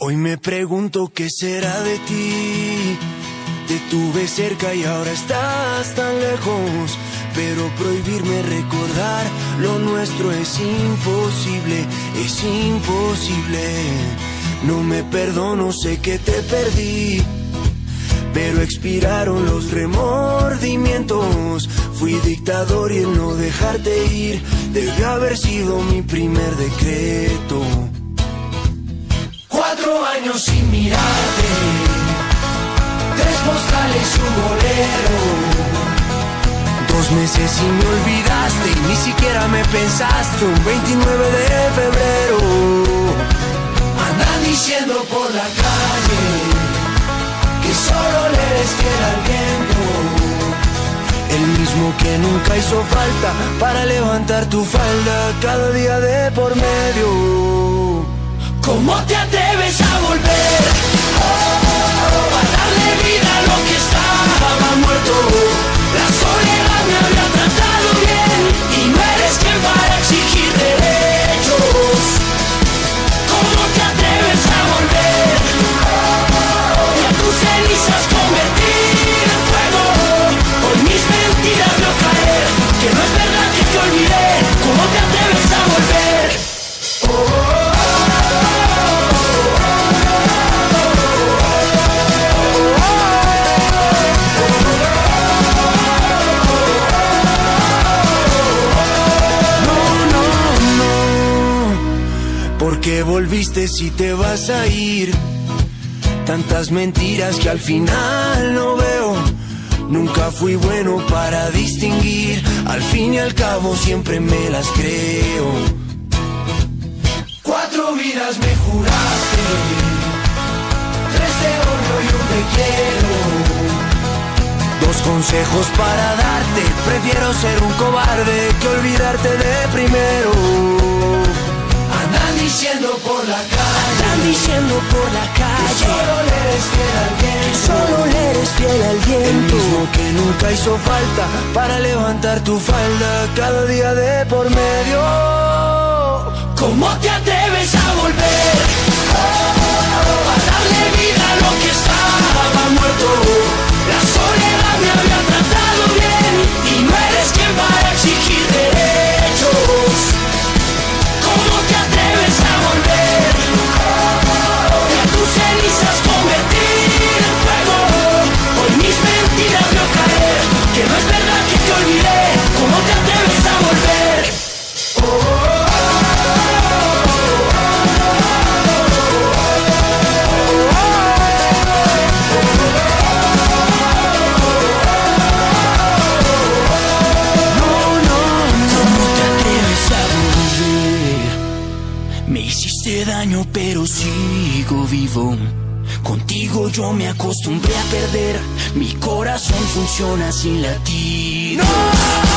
Hoy me pregunto qué será de ti. Te tuve cerca y ahora estás tan lejos. Pero prohibirme recordar lo nuestro es imposible, es imposible. No me perdono, sé que te perdí. Pero expiraron los remordimientos. Fui dictador y el no dejarte ir debió haber sido mi primer decreto. Años sin mirarte, tres postales un bolero. Dos meses y me olvidaste y ni siquiera me pensaste un 29 de febrero. Andan diciendo por la calle que solo le eres fiel al viento. El mismo que nunca hizo falta para levantar tu falda cada día de por medio. ¿Por qué volviste si te vas a ir? Tantas mentiras que al final no veo. Nunca fui bueno para distinguir. Al fin y al cabo siempre me las creo. Cuatro vidas me juraste. Tres de odio y un te quiero. Dos consejos para darte. Prefiero ser un cobarde que olvidarte de primero. Diciendo por la calle. Andan diciendo por la calle. Que solo le eres fiel al viento. solo le eres fiel al viento. El mismo que nunca hizo falta para levantar tu falda cada día de por medio. ¿Cómo te atreves a volver? Pero sigo vivo. Contigo yo me acostumbré a perder. Mi corazón funciona sin latir. ¡No!